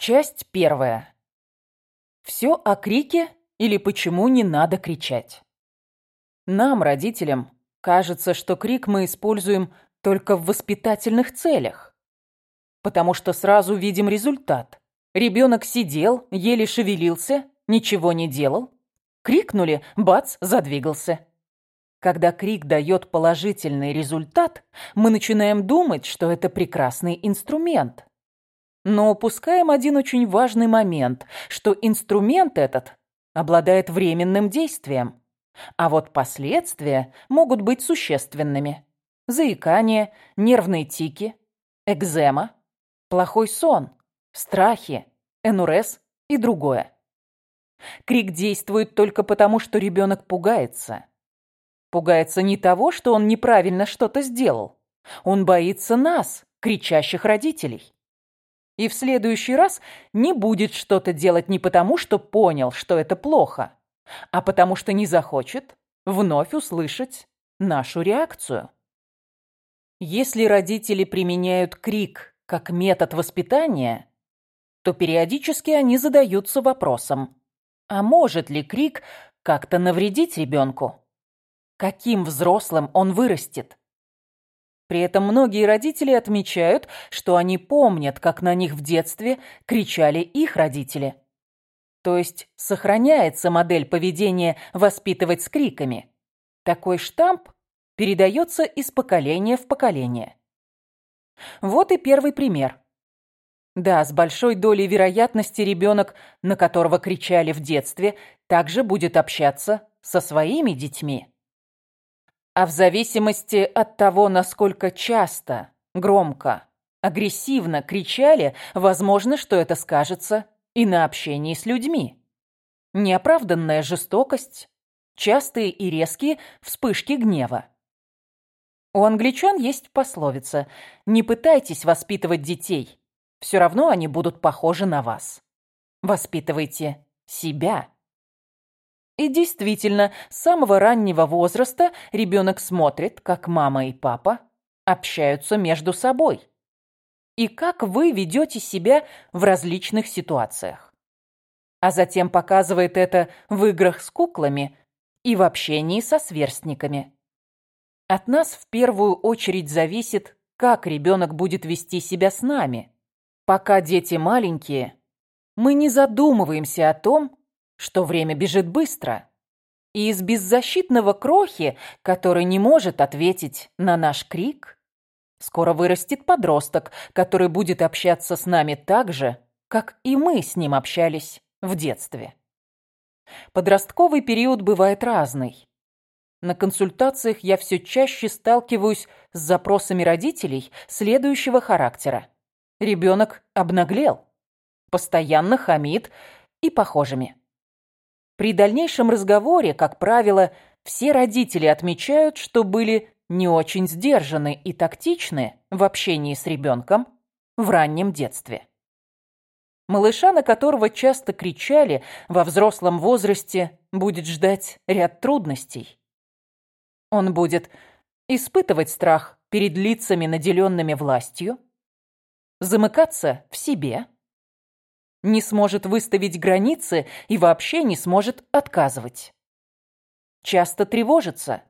Часть первая. Все о крике или почему не надо кричать. Нам, родителям, кажется, что крик мы используем только в воспитательных целях. Потому что сразу видим результат. Ребенок сидел, еле шевелился, ничего не делал. Крикнули, бац, задвигался. Когда крик дает положительный результат, мы начинаем думать, что это прекрасный инструмент. Но упускаем один очень важный момент, что инструмент этот обладает временным действием, а вот последствия могут быть существенными. Заикание, нервные тики, экзема, плохой сон, страхи, энурез и другое. Крик действует только потому, что ребенок пугается. Пугается не того, что он неправильно что-то сделал. Он боится нас, кричащих родителей. И в следующий раз не будет что-то делать не потому, что понял, что это плохо, а потому что не захочет вновь услышать нашу реакцию. Если родители применяют крик как метод воспитания, то периодически они задаются вопросом, а может ли крик как-то навредить ребенку? Каким взрослым он вырастет? При этом многие родители отмечают, что они помнят, как на них в детстве кричали их родители. То есть сохраняется модель поведения воспитывать с криками. Такой штамп передается из поколения в поколение. Вот и первый пример. Да, с большой долей вероятности ребенок, на которого кричали в детстве, также будет общаться со своими детьми. А в зависимости от того, насколько часто, громко, агрессивно кричали, возможно, что это скажется и на общении с людьми. Неоправданная жестокость, частые и резкие вспышки гнева. У англичан есть пословица «Не пытайтесь воспитывать детей, все равно они будут похожи на вас. Воспитывайте себя». И действительно, с самого раннего возраста ребенок смотрит, как мама и папа общаются между собой. И как вы ведете себя в различных ситуациях. А затем показывает это в играх с куклами и в общении со сверстниками. От нас в первую очередь зависит, как ребенок будет вести себя с нами. Пока дети маленькие, мы не задумываемся о том, что время бежит быстро. И из беззащитного крохи, который не может ответить на наш крик, скоро вырастет подросток, который будет общаться с нами так же, как и мы с ним общались в детстве. Подростковый период бывает разный. На консультациях я все чаще сталкиваюсь с запросами родителей следующего характера. Ребенок обнаглел, постоянно хамит и похожими. При дальнейшем разговоре, как правило, все родители отмечают, что были не очень сдержаны и тактичны в общении с ребенком в раннем детстве. Малыша, на которого часто кричали, во взрослом возрасте будет ждать ряд трудностей. Он будет испытывать страх перед лицами, наделенными властью, замыкаться в себе – не сможет выставить границы и вообще не сможет отказывать. Часто тревожиться,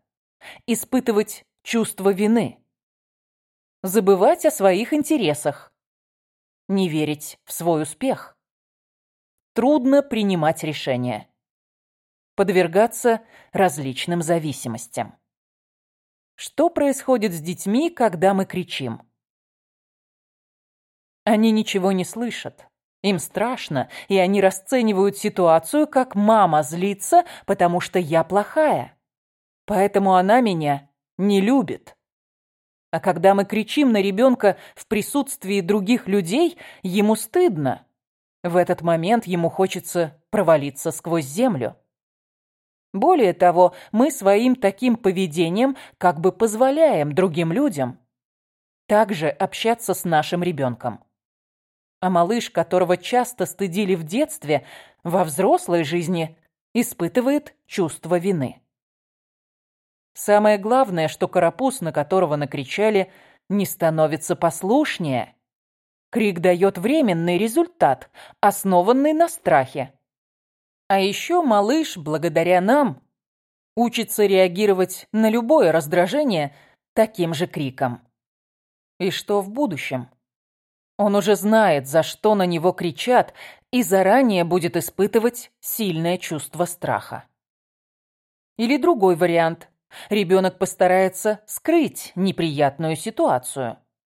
испытывать чувство вины, забывать о своих интересах, не верить в свой успех. Трудно принимать решения, подвергаться различным зависимостям. Что происходит с детьми, когда мы кричим? Они ничего не слышат. Им страшно, и они расценивают ситуацию, как мама злится, потому что я плохая. Поэтому она меня не любит. А когда мы кричим на ребенка в присутствии других людей, ему стыдно. В этот момент ему хочется провалиться сквозь землю. Более того, мы своим таким поведением как бы позволяем другим людям также общаться с нашим ребенком. А малыш, которого часто стыдили в детстве, во взрослой жизни испытывает чувство вины. Самое главное, что карапуз, на которого накричали, не становится послушнее. Крик дает временный результат, основанный на страхе. А еще малыш, благодаря нам, учится реагировать на любое раздражение таким же криком. И что в будущем? Он уже знает, за что на него кричат, и заранее будет испытывать сильное чувство страха. Или другой вариант. Ребенок постарается скрыть неприятную ситуацию.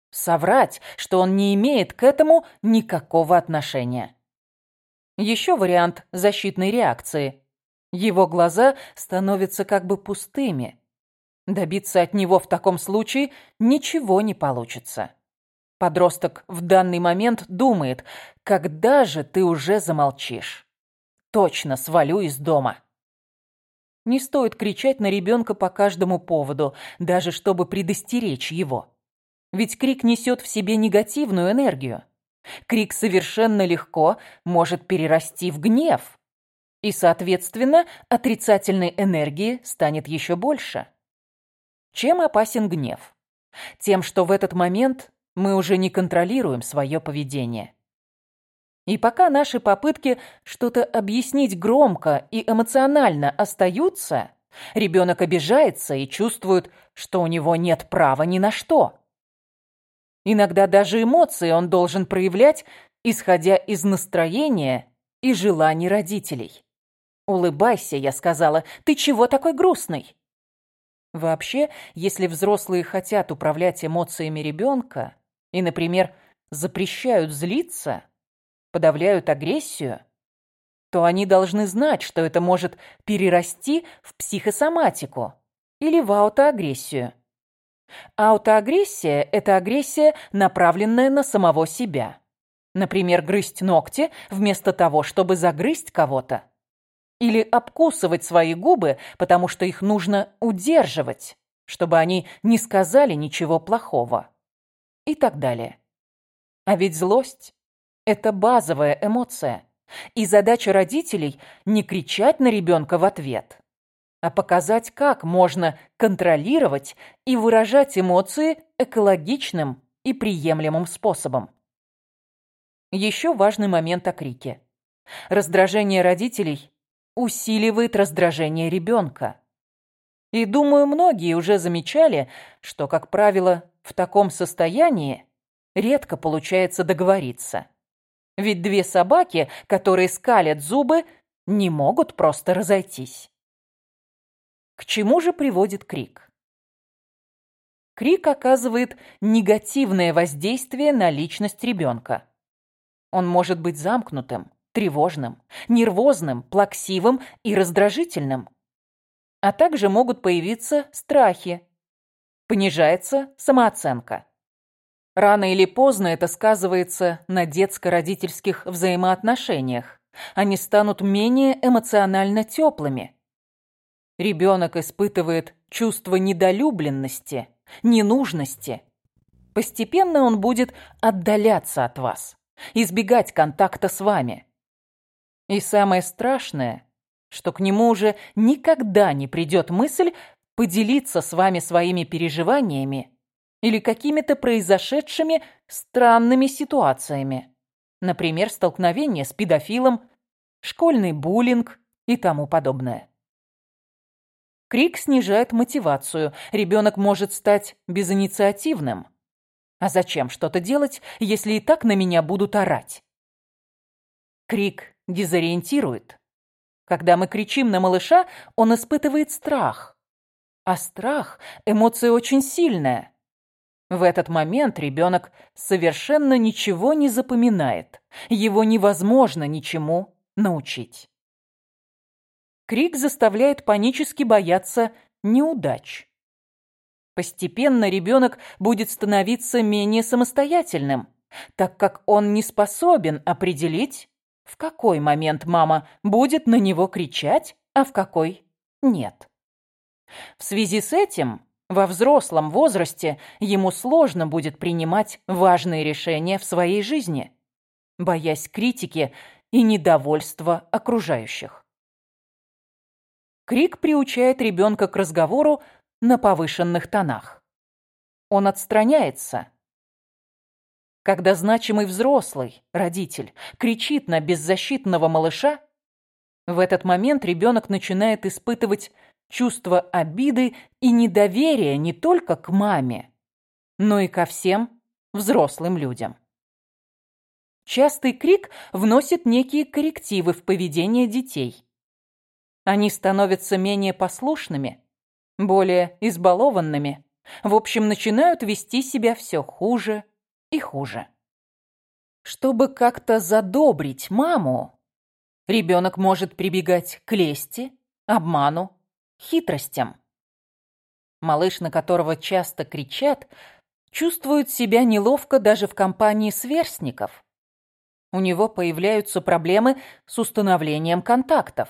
Соврать, что он не имеет к этому никакого отношения. Еще вариант защитной реакции. Его глаза становятся как бы пустыми. Добиться от него в таком случае ничего не получится. Подросток в данный момент думает, когда же ты уже замолчишь. Точно свалю из дома. Не стоит кричать на ребенка по каждому поводу, даже чтобы предостеречь его. Ведь крик несет в себе негативную энергию. Крик совершенно легко может перерасти в гнев. И, соответственно, отрицательной энергии станет еще больше. Чем опасен гнев? Тем, что в этот момент мы уже не контролируем свое поведение. И пока наши попытки что-то объяснить громко и эмоционально остаются, ребенок обижается и чувствует, что у него нет права ни на что. Иногда даже эмоции он должен проявлять, исходя из настроения и желаний родителей. «Улыбайся», — я сказала, — «ты чего такой грустный?» Вообще, если взрослые хотят управлять эмоциями ребенка, и, например, запрещают злиться, подавляют агрессию, то они должны знать, что это может перерасти в психосоматику или в аутоагрессию. Аутоагрессия – это агрессия, направленная на самого себя. Например, грызть ногти вместо того, чтобы загрызть кого-то. Или обкусывать свои губы, потому что их нужно удерживать, чтобы они не сказали ничего плохого и так далее. А ведь злость – это базовая эмоция. И задача родителей – не кричать на ребенка в ответ, а показать, как можно контролировать и выражать эмоции экологичным и приемлемым способом. Еще важный момент о крике. Раздражение родителей усиливает раздражение ребенка. И думаю, многие уже замечали, что, как правило, в таком состоянии редко получается договориться. Ведь две собаки, которые скалят зубы, не могут просто разойтись. К чему же приводит крик? Крик оказывает негативное воздействие на личность ребенка. Он может быть замкнутым, тревожным, нервозным, плаксивым и раздражительным. А также могут появиться страхи, понижается самооценка. Рано или поздно это сказывается на детско-родительских взаимоотношениях. Они станут менее эмоционально теплыми. Ребенок испытывает чувство недолюбленности, ненужности. Постепенно он будет отдаляться от вас, избегать контакта с вами. И самое страшное, что к нему уже никогда не придет мысль поделиться с вами своими переживаниями или какими-то произошедшими странными ситуациями. Например, столкновение с педофилом, школьный буллинг и тому подобное. Крик снижает мотивацию, ребенок может стать безинициативным. А зачем что-то делать, если и так на меня будут орать? Крик дезориентирует. Когда мы кричим на малыша, он испытывает страх. А страх – эмоция очень сильная. В этот момент ребенок совершенно ничего не запоминает. Его невозможно ничему научить. Крик заставляет панически бояться неудач. Постепенно ребенок будет становиться менее самостоятельным, так как он не способен определить, в какой момент мама будет на него кричать, а в какой нет. В связи с этим во взрослом возрасте ему сложно будет принимать важные решения в своей жизни, боясь критики и недовольства окружающих. Крик приучает ребенка к разговору на повышенных тонах. Он отстраняется. Когда значимый взрослый, родитель, кричит на беззащитного малыша, в этот момент ребенок начинает испытывать чувство обиды и недоверия не только к маме, но и ко всем взрослым людям. Частый крик вносит некие коррективы в поведение детей. Они становятся менее послушными, более избалованными, в общем, начинают вести себя все хуже и хуже. Чтобы как-то задобрить маму, ребенок может прибегать к лести, обману, хитростям. Малыш, на которого часто кричат, чувствует себя неловко даже в компании сверстников. У него появляются проблемы с установлением контактов.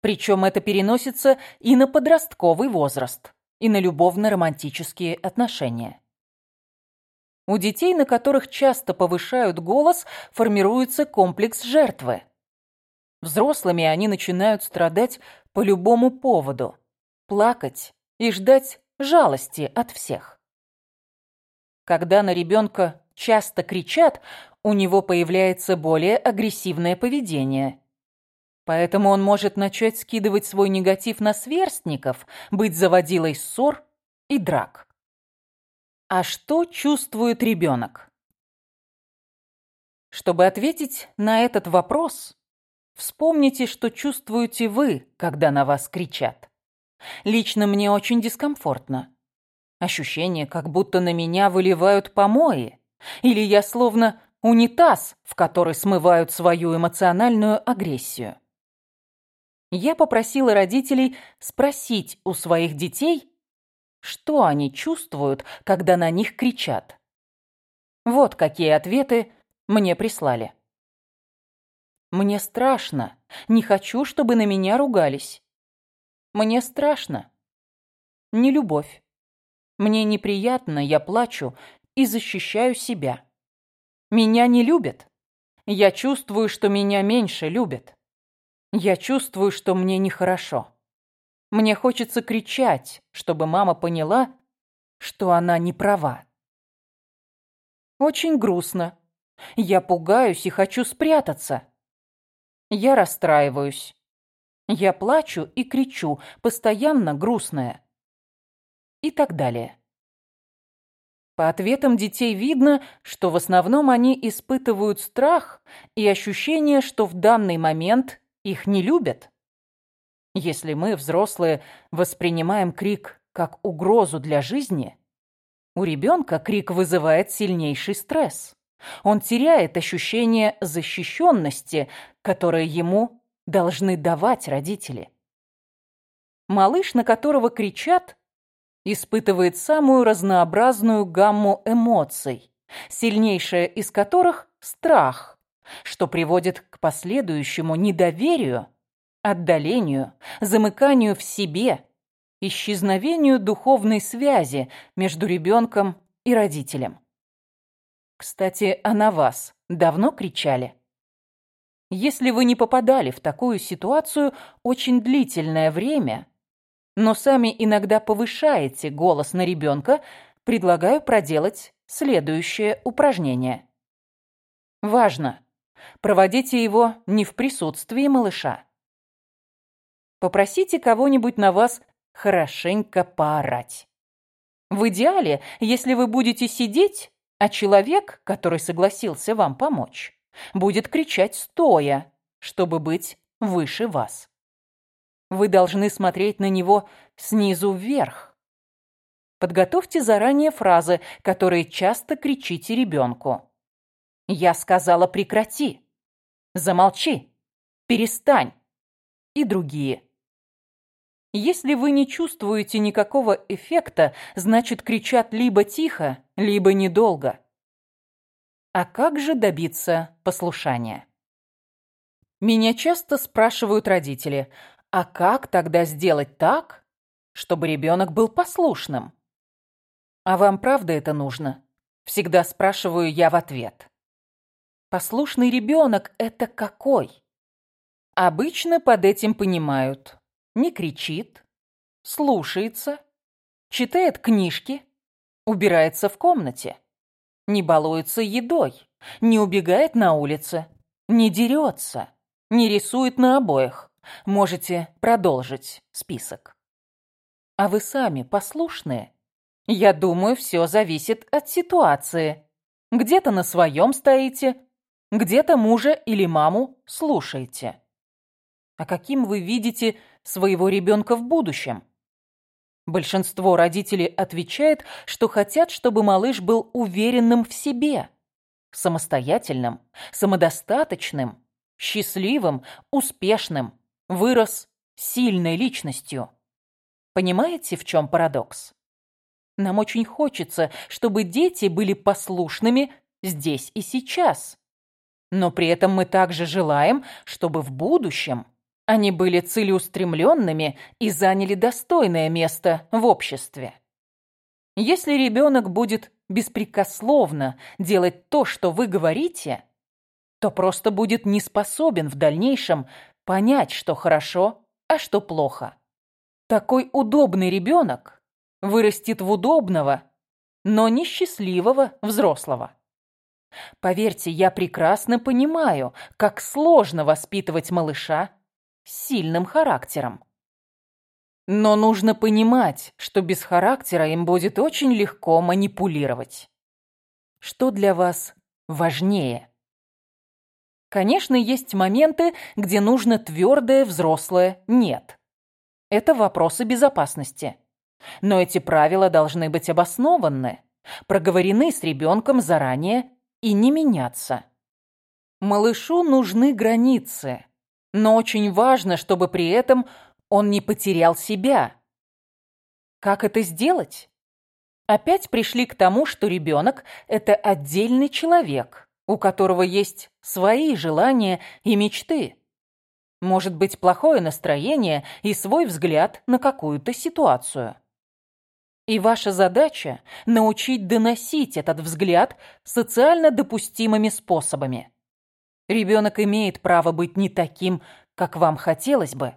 Причем это переносится и на подростковый возраст, и на любовно-романтические отношения. У детей, на которых часто повышают голос, формируется комплекс жертвы. Взрослыми они начинают страдать по любому поводу, плакать и ждать жалости от всех. Когда на ребенка часто кричат, у него появляется более агрессивное поведение. Поэтому он может начать скидывать свой негатив на сверстников, быть заводилой ссор и драк. А что чувствует ребенок? Чтобы ответить на этот вопрос, вспомните, что чувствуете вы, когда на вас кричат. Лично мне очень дискомфортно. Ощущение, как будто на меня выливают помои, или я словно унитаз, в который смывают свою эмоциональную агрессию. Я попросила родителей спросить у своих детей, что они чувствуют, когда на них кричат. Вот какие ответы мне прислали. Мне страшно. Не хочу, чтобы на меня ругались. Мне страшно. Не любовь. Мне неприятно, я плачу и защищаю себя. Меня не любят. Я чувствую, что меня меньше любят. Я чувствую, что мне нехорошо. Мне хочется кричать, чтобы мама поняла, что она не права. Очень грустно. Я пугаюсь и хочу спрятаться. Я расстраиваюсь. Я плачу и кричу, постоянно грустная. И так далее. По ответам детей видно, что в основном они испытывают страх и ощущение, что в данный момент их не любят. Если мы, взрослые, воспринимаем крик как угрозу для жизни, у ребенка крик вызывает сильнейший стресс. Он теряет ощущение защищенности, которое ему должны давать родители. Малыш, на которого кричат, испытывает самую разнообразную гамму эмоций, сильнейшая из которых – страх, что приводит к последующему недоверию, отдалению, замыканию в себе, исчезновению духовной связи между ребенком и родителем. Кстати, а на вас давно кричали? Если вы не попадали в такую ситуацию очень длительное время, но сами иногда повышаете голос на ребенка, предлагаю проделать следующее упражнение. Важно! Проводите его не в присутствии малыша. Попросите кого-нибудь на вас хорошенько поорать. В идеале, если вы будете сидеть, а человек, который согласился вам помочь, будет кричать стоя, чтобы быть выше вас. Вы должны смотреть на него снизу вверх. Подготовьте заранее фразы, которые часто кричите ребенку. «Я сказала прекрати», «Замолчи», «Перестань» и другие. Если вы не чувствуете никакого эффекта, значит кричат либо тихо, либо недолго. А как же добиться послушания? Меня часто спрашивают родители, а как тогда сделать так, чтобы ребенок был послушным? А вам правда это нужно? Всегда спрашиваю я в ответ. Послушный ребенок – это какой? Обычно под этим понимают. Не кричит, слушается, читает книжки, убирается в комнате. не балуется едой, не убегает на улице, не дерется, не рисует на обоях. Можете продолжить список. А вы сами послушные? Я думаю, все зависит от ситуации. Где-то на своем стоите, где-то мужа или маму слушаете. А каким вы видите своего ребенка в будущем? Большинство родителей отвечает, что хотят, чтобы малыш был уверенным в себе, самостоятельным, самодостаточным, счастливым, успешным, вырос сильной личностью. Понимаете, в чем парадокс? Нам очень хочется, чтобы дети были послушными здесь и сейчас. Но при этом мы также желаем, чтобы в будущем они были целеустремленными и заняли достойное место в обществе. Если ребенок будет беспрекословно делать то, что вы говорите, то просто будет не способен в дальнейшем понять, что хорошо, а что плохо. Такой удобный ребенок вырастет в удобного, но несчастливого взрослого. Поверьте, я прекрасно понимаю, как сложно воспитывать малыша сильным характером. Но нужно понимать, что без характера им будет очень легко манипулировать. Что для вас важнее? Конечно, есть моменты, где нужно твердое взрослое «нет». Это вопросы безопасности. Но эти правила должны быть обоснованы, проговорены с ребенком заранее и не меняться. Малышу нужны границы, но очень важно, чтобы при этом он не потерял себя. Как это сделать? Опять пришли к тому, что ребенок – это отдельный человек, у которого есть свои желания и мечты. Может быть плохое настроение и свой взгляд на какую-то ситуацию. И ваша задача – научить доносить этот взгляд социально допустимыми способами. Ребенок имеет право быть не таким, как вам хотелось бы.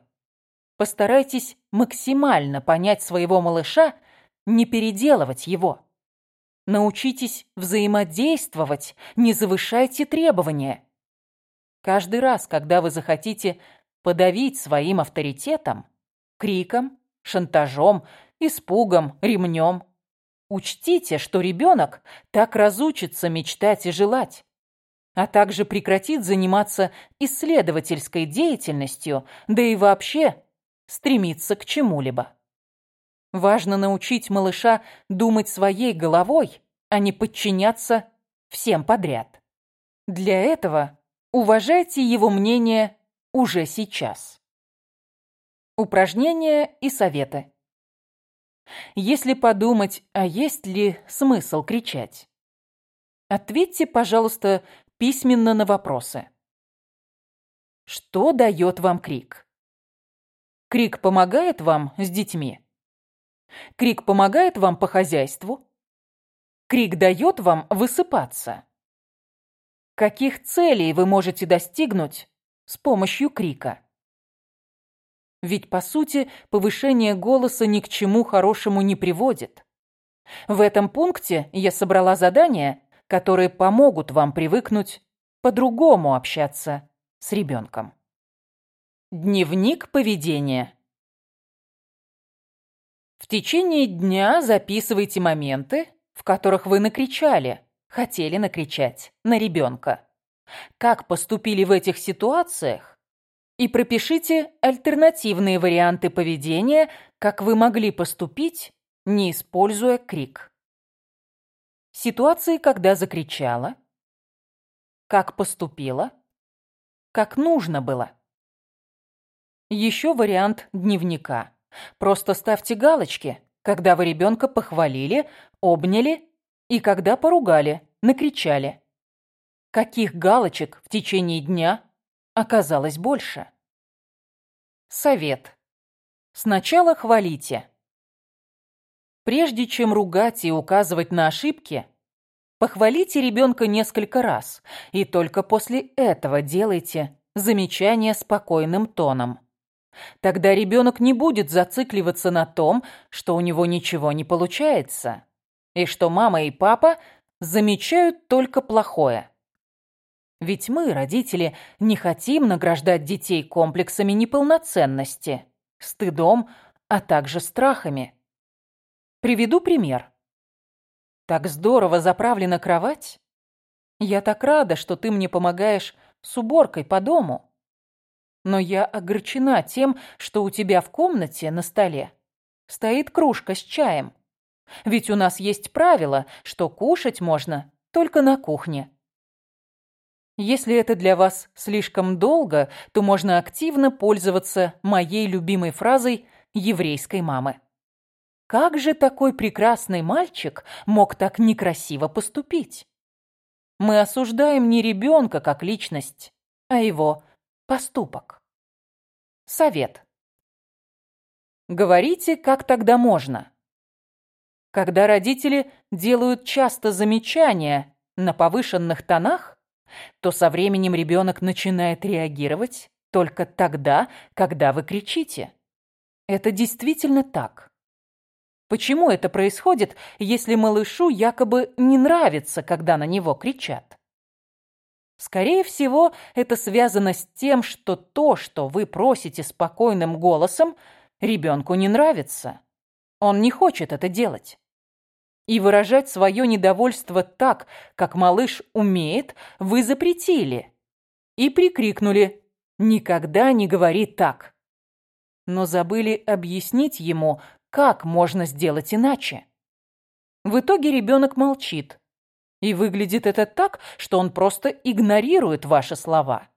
Постарайтесь максимально понять своего малыша, не переделывать его. Научитесь взаимодействовать, не завышайте требования. Каждый раз, когда вы захотите подавить своим авторитетом, криком, шантажом, испугом, ремнем, учтите, что ребенок так разучится мечтать и желать а также прекратит заниматься исследовательской деятельностью, да и вообще стремиться к чему-либо. Важно научить малыша думать своей головой, а не подчиняться всем подряд. Для этого уважайте его мнение уже сейчас. Упражнения и советы. Если подумать, а есть ли смысл кричать? Ответьте, пожалуйста, письменно на вопросы. Что дает вам крик? Крик помогает вам с детьми? Крик помогает вам по хозяйству? Крик дает вам высыпаться? Каких целей вы можете достигнуть с помощью крика? Ведь, по сути, повышение голоса ни к чему хорошему не приводит. В этом пункте я собрала задание, которые помогут вам привыкнуть по-другому общаться с ребенком. Дневник поведения. В течение дня записывайте моменты, в которых вы накричали, хотели накричать на ребенка. Как поступили в этих ситуациях? И пропишите альтернативные варианты поведения, как вы могли поступить, не используя крик. Ситуации, когда закричала. Как поступила. Как нужно было. Еще вариант дневника. Просто ставьте галочки, когда вы ребенка похвалили, обняли и когда поругали, накричали. Каких галочек в течение дня оказалось больше? Совет. Сначала хвалите. Прежде чем ругать и указывать на ошибки, похвалите ребенка несколько раз, и только после этого делайте замечания спокойным тоном. Тогда ребенок не будет зацикливаться на том, что у него ничего не получается, и что мама и папа замечают только плохое. Ведь мы, родители, не хотим награждать детей комплексами неполноценности, стыдом, а также страхами. Приведу пример. Так здорово заправлена кровать. Я так рада, что ты мне помогаешь с уборкой по дому. Но я огорчена тем, что у тебя в комнате на столе стоит кружка с чаем. Ведь у нас есть правило, что кушать можно только на кухне. Если это для вас слишком долго, то можно активно пользоваться моей любимой фразой еврейской мамы. Как же такой прекрасный мальчик мог так некрасиво поступить? Мы осуждаем не ребенка как личность, а его поступок. Совет. Говорите, как тогда можно. Когда родители делают часто замечания на повышенных тонах, то со временем ребенок начинает реагировать только тогда, когда вы кричите. Это действительно так. Почему это происходит, если малышу якобы не нравится, когда на него кричат? Скорее всего, это связано с тем, что то, что вы просите спокойным голосом, ребенку не нравится. Он не хочет это делать. И выражать свое недовольство так, как малыш умеет, вы запретили. И прикрикнули «Никогда не говори так». Но забыли объяснить ему, как можно сделать иначе. В итоге ребенок молчит. И выглядит это так, что он просто игнорирует ваши слова.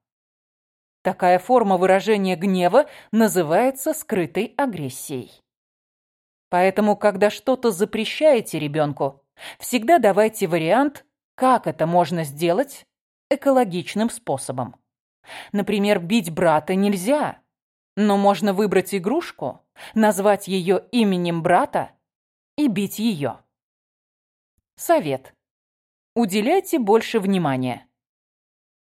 Такая форма выражения гнева называется скрытой агрессией. Поэтому, когда что-то запрещаете ребенку, всегда давайте вариант, как это можно сделать экологичным способом. Например, бить брата нельзя, но можно выбрать игрушку, назвать ее именем брата и бить ее. Совет. Уделяйте больше внимания.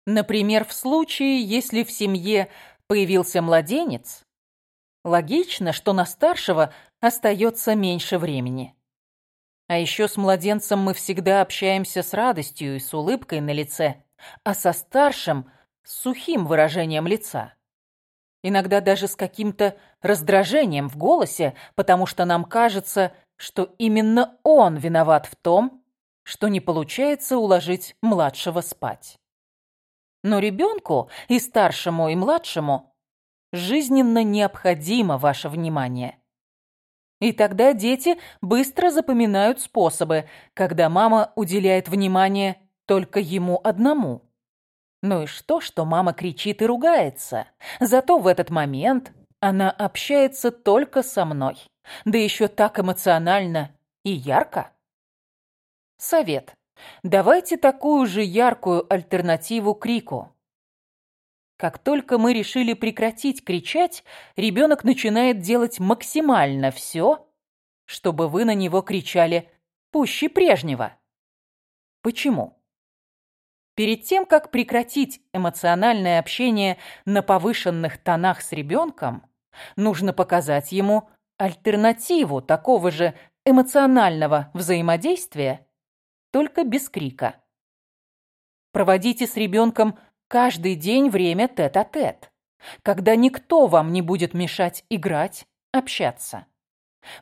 Например, в случае, если в семье появился младенец, логично, что на старшего остается меньше времени. А еще с младенцем мы всегда общаемся с радостью и с улыбкой на лице, а со старшим – с сухим выражением лица. Иногда даже с каким-то раздражением в голосе, потому что нам кажется, что именно он виноват в том, что не получается уложить младшего спать. Но ребенку и старшему, и младшему жизненно необходимо ваше внимание. И тогда дети быстро запоминают способы, когда мама уделяет внимание только ему одному. Ну и что, что мама кричит и ругается? Зато в этот момент она общается только со мной. Да еще так эмоционально и ярко. Совет. Давайте такую же яркую альтернативу крику. Как только мы решили прекратить кричать, ребенок начинает делать максимально все, чтобы вы на него кричали пуще прежнего. Почему? Перед тем, как прекратить эмоциональное общение на повышенных тонах с ребенком, нужно показать ему альтернативу такого же эмоционального взаимодействия, только без крика. Проводите с ребенком Каждый день время тет-а-тет, -тет, когда никто вам не будет мешать играть, общаться.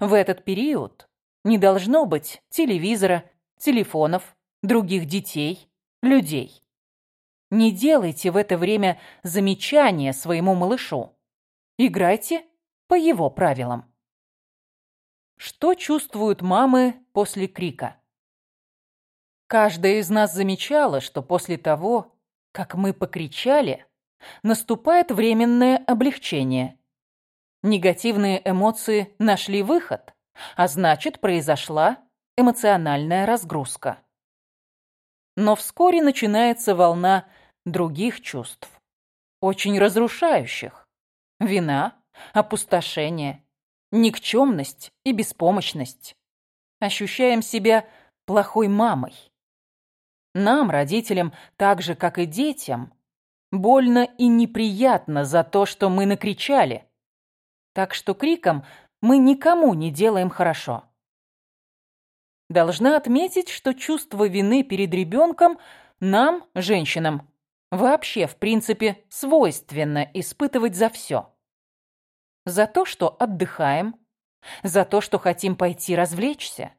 В этот период не должно быть телевизора, телефонов, других детей, людей. Не делайте в это время замечания своему малышу. Играйте по его правилам. Что чувствуют мамы после крика? Каждая из нас замечала, что после того, как мы покричали, наступает временное облегчение. Негативные эмоции нашли выход, а значит, произошла эмоциональная разгрузка. Но вскоре начинается волна других чувств, очень разрушающих. Вина, опустошение, никчемность и беспомощность. Ощущаем себя плохой мамой, нам, родителям, так же, как и детям, больно и неприятно за то, что мы накричали. Так что криком мы никому не делаем хорошо. Должна отметить, что чувство вины перед ребенком нам, женщинам, вообще, в принципе, свойственно испытывать за все. За то, что отдыхаем, за то, что хотим пойти развлечься,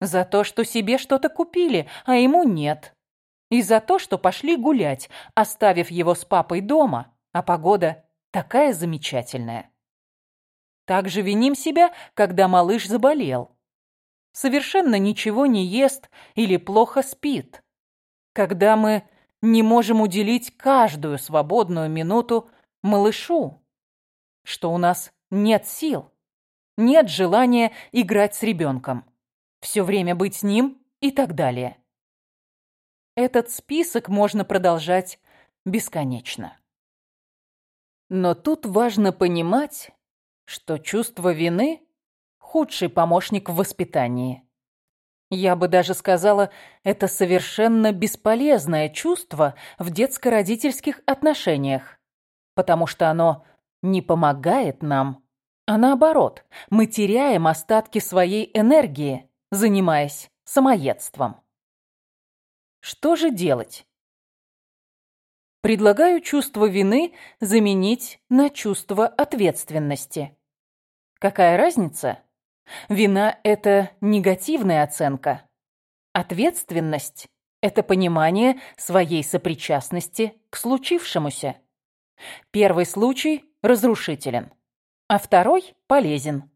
за то, что себе что-то купили, а ему нет, и за то, что пошли гулять, оставив его с папой дома, а погода такая замечательная. Также виним себя, когда малыш заболел. Совершенно ничего не ест или плохо спит. Когда мы не можем уделить каждую свободную минуту малышу. Что у нас нет сил, нет желания играть с ребенком, все время быть с ним и так далее. Этот список можно продолжать бесконечно. Но тут важно понимать, что чувство вины – худший помощник в воспитании. Я бы даже сказала, это совершенно бесполезное чувство в детско-родительских отношениях, потому что оно не помогает нам, а наоборот, мы теряем остатки своей энергии, занимаясь самоедством. Что же делать? Предлагаю чувство вины заменить на чувство ответственности. Какая разница? Вина – это негативная оценка. Ответственность – это понимание своей сопричастности к случившемуся. Первый случай разрушителен, а второй полезен.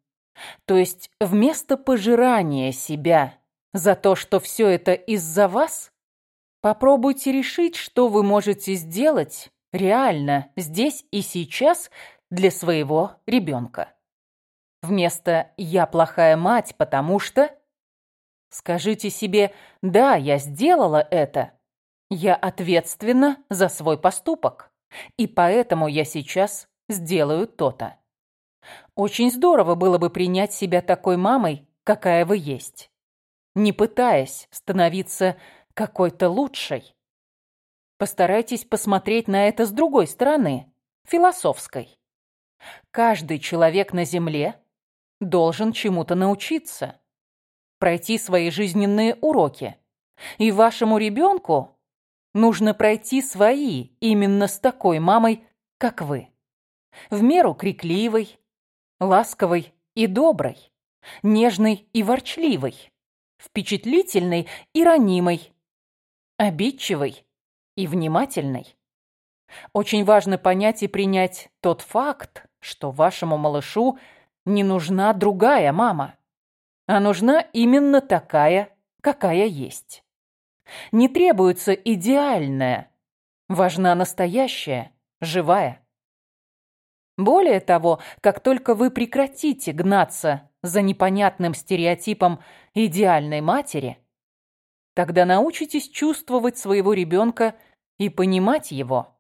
То есть вместо пожирания себя за то, что все это из-за вас, Попробуйте решить, что вы можете сделать реально здесь и сейчас для своего ребенка. Вместо «я плохая мать, потому что…» Скажите себе «да, я сделала это. Я ответственна за свой поступок, и поэтому я сейчас сделаю то-то». Очень здорово было бы принять себя такой мамой, какая вы есть, не пытаясь становиться какой-то лучшей. Постарайтесь посмотреть на это с другой стороны, философской. Каждый человек на Земле должен чему-то научиться, пройти свои жизненные уроки. И вашему ребенку нужно пройти свои именно с такой мамой, как вы. В меру крикливой, ласковой и доброй, нежной и ворчливой, впечатлительной и ранимой, обидчивой и внимательной. Очень важно понять и принять тот факт, что вашему малышу не нужна другая мама, а нужна именно такая, какая есть. Не требуется идеальная, важна настоящая, живая. Более того, как только вы прекратите гнаться за непонятным стереотипом идеальной матери, Тогда научитесь чувствовать своего ребенка и понимать его.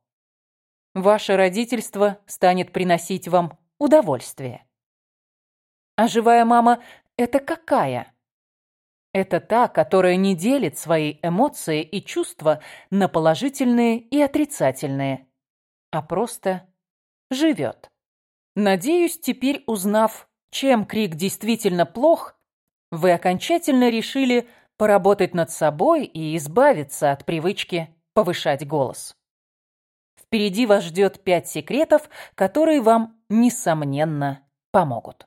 Ваше родительство станет приносить вам удовольствие. А живая мама – это какая? Это та, которая не делит свои эмоции и чувства на положительные и отрицательные, а просто живет. Надеюсь, теперь узнав, чем крик действительно плох, вы окончательно решили – поработать над собой и избавиться от привычки повышать голос. Впереди вас ждет пять секретов, которые вам, несомненно, помогут.